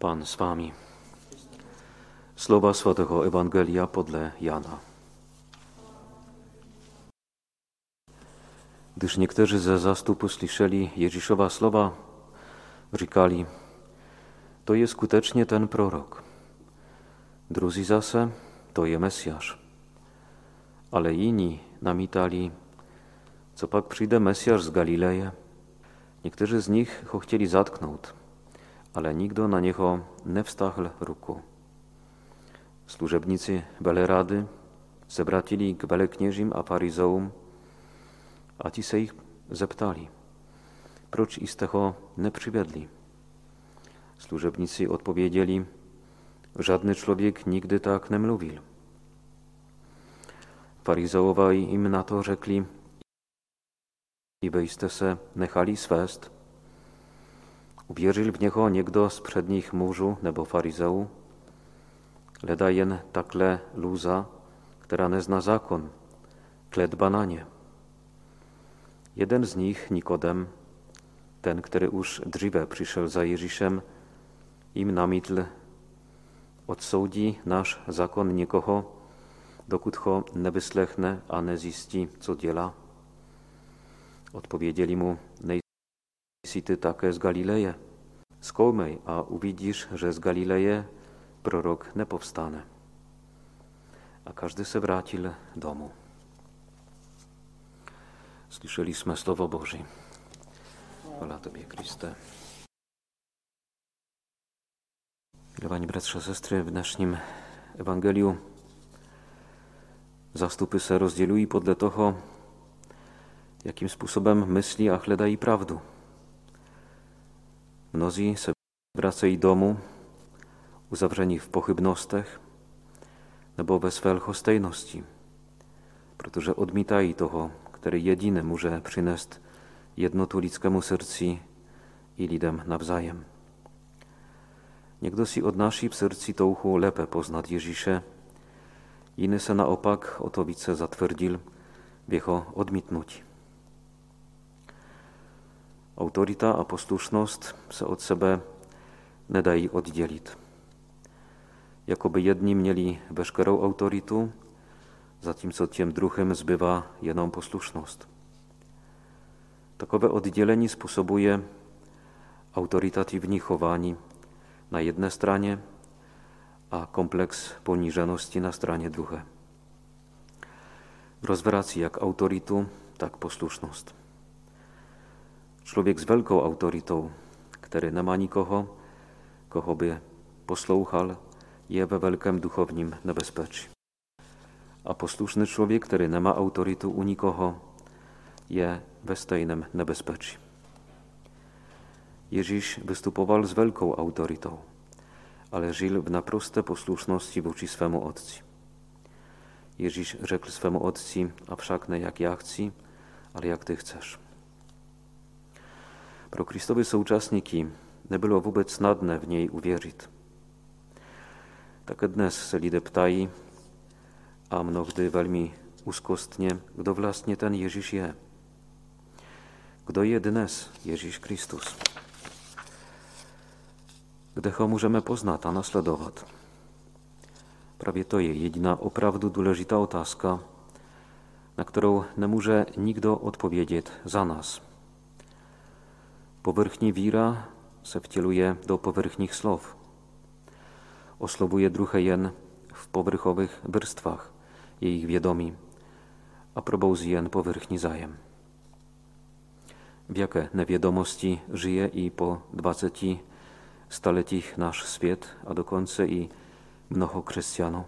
Pan z wami. Słowa Świętego Ewangelia podle Jana. Gdyż niektórzy ze zastupu słyszeli Jezisowa słowa, rzekali, to jest skutecznie ten prorok. Drudzy zase, to je Mesjasz. Ale inni namitali, co pak przyjdzie Mesjasz z Galileje. Niektórzy z nich chcieli zatknąć, ale nikdo na niego nie wstachl ruku. Służebnicy Belerady zebratili k beleknieżim a faryzeum, a ci se ich zeptali, proč iste ho nie przywiedli. Służebnicy odpowiedzieli, żadny człowiek nigdy tak nie mówił. Faryzeowie im na to rzekli, i wyjste se nechali swest. Uwierzył w niego niekdo z przednich murzu nebo faryzeu, leda jen takle luza, która nie zna zakon, kled bananie. Jeden z nich, Nikodem, ten, który już dříve przyszedł za Ježíšem, im namitl, odsoudí náš zakon někoho, dokud ho nevyslechne a nezjistí, co dělá. Odpowiedzieli mu, nejsi ty také z Galileje. Zkoumej a uvidíš, że z Galileje prorok nie powstanie. A każdy se wrátil domu. Słyszeliśmy Słowo Boże. Chwała Tobie, Chryste. Milowani bratrze, sestry, w naszym Ewangeliu zastupy se rozdzielili podle toho, jakim sposobem myśli a chleda i prawdu. Mnozí se vracejí domu, uzavření v pochybnostech nebo ve své lhostejnosti, protože odmítají toho, který jediný může přinést jednotu lidskému srdci i lidem navzájem. Někdo si odnáší v srdci touchu lépe poznat Ježíše, jiný se naopak o to více zatvrdil v jeho odmítnutí. Autorita a poslušnost se od sebe nedají oddělit. Jakoby jedni měli veškerou autoritu, zatímco těm druhým zbywa jenom poslušnost. Takové oddělení způsobuje autoritativní chování na jedné straně a komplex poníženosti na straně druhé. Rozvrací jak autoritu, tak poslušnost. Człowiek z wielką autorytą, który nie ma nikogo, kogo by posłuchał, je we wielkim duchownym niebezpieczeństwie. A posłuszny człowiek, który nie ma autorytu u nikogo, je we stajnym niebezpieczeństwie. Ježíš wystupował z wielką autorytą, ale żył w naproste posłuszności woči swemu Otci. Ježíš rzekł swemu Otci, a wszak nie jak ja chcę, ale jak Ty chcesz. Pro Kristowy současníky nebylo vůbec snadné v něj uvěřit. Také dnes se lidé ptají, a mnohdy velmi úzkostně, kdo vlastně ten Ježíš je. Kdo je dnes Ježíš Kristus? Kde ho můžeme poznat a nasledovat? Prawie to je jediná opravdu důležitá otázka, na którą nie może nikdo odpowiedzieć za nas. Povrchní víra se vtěluje do povrchních slov. Oslovuje druhé jen v povrchových vrstvách jejich vědomí a probouzí jen povrchní zájem. W jaké nevědomosti żyje i po 20 staletích náš svět a dokonce i mnoho křesťanů.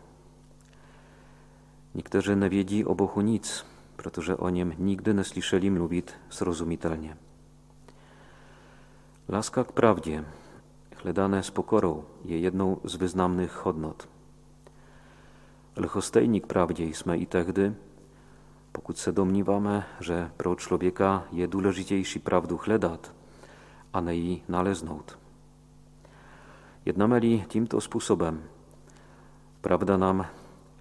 Niektórzy nie wiedzi o Bohu nic, protože o nim nigdy nie słyszeli mówić zrozumitelnie. Laska k prawdzie, chledane z pokorą, je jedną z wyznamnych hodnot. Lchostejnik prawdzie jsme i tehdy, pokud se domníváme, že pro člověka je důležitější pravdu hledat a ne ji naleznout. Jedname-li tímto způsobem, pravda nám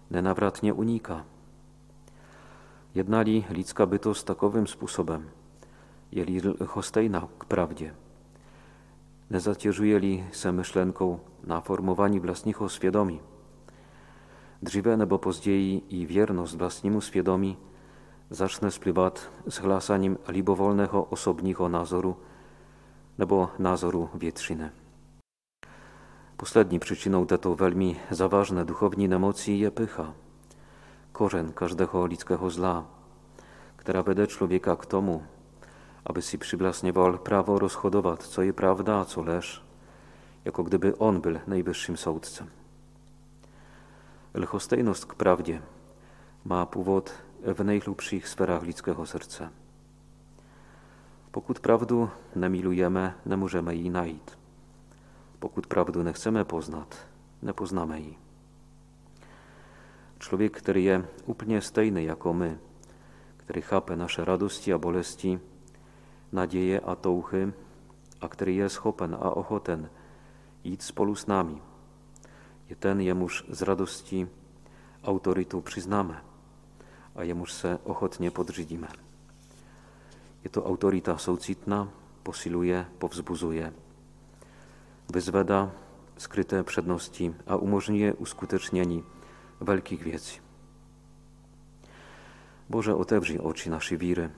nenavratně uniká. Jednali lidská bytost takovým způsobem, je lhostejna k prawdzie, nezatěžuje-li se myšlenkou na formování vlastního svědomí. Dříve nebo později i věrnost vlastnímu svědomí začne splivat s hlásaním libovolného osobního názoru nebo názoru většiny. Poslední przyczyną této velmi závažné duchovní nemoci je pycha, korzeń każdego ludzkiego zla, która vede człowieka k tomu, aby si przyblasniewał prawo rozhodować, co je prawda, a co leż, jako gdyby on był najwyższym soudcem. Lchostejność k prawdzie ma původ w najhlubszych sferach ludzkiego serca. Pokud prawdu nie milujemy, nie możemy jej najít. Pokud prawdu nie chcemy poznać, nie poznamy jej. Człowiek, który je úplně stejny jako my, który chápe nasze radości a bolesti, nadzieje a touchy, a który je schopen a ochoten jít spolu s nami, je ten, jemuż z radości autorytu przyznamy, a jemuż se ochotnie podřídíme. Je to autorita soucitna, posiluje, powzbuzuje, wyzweda skryte przedności, a umożliwia uskutecznienie wielkich wiedzy. Boże, otewrzyj oczy naszej wiry,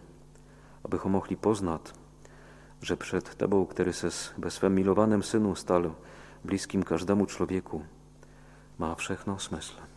abychom mogli poznać, że przed Tobą, który ses we milowanym Synu stal bliskim każdemu człowieku, ma wszechno smysl.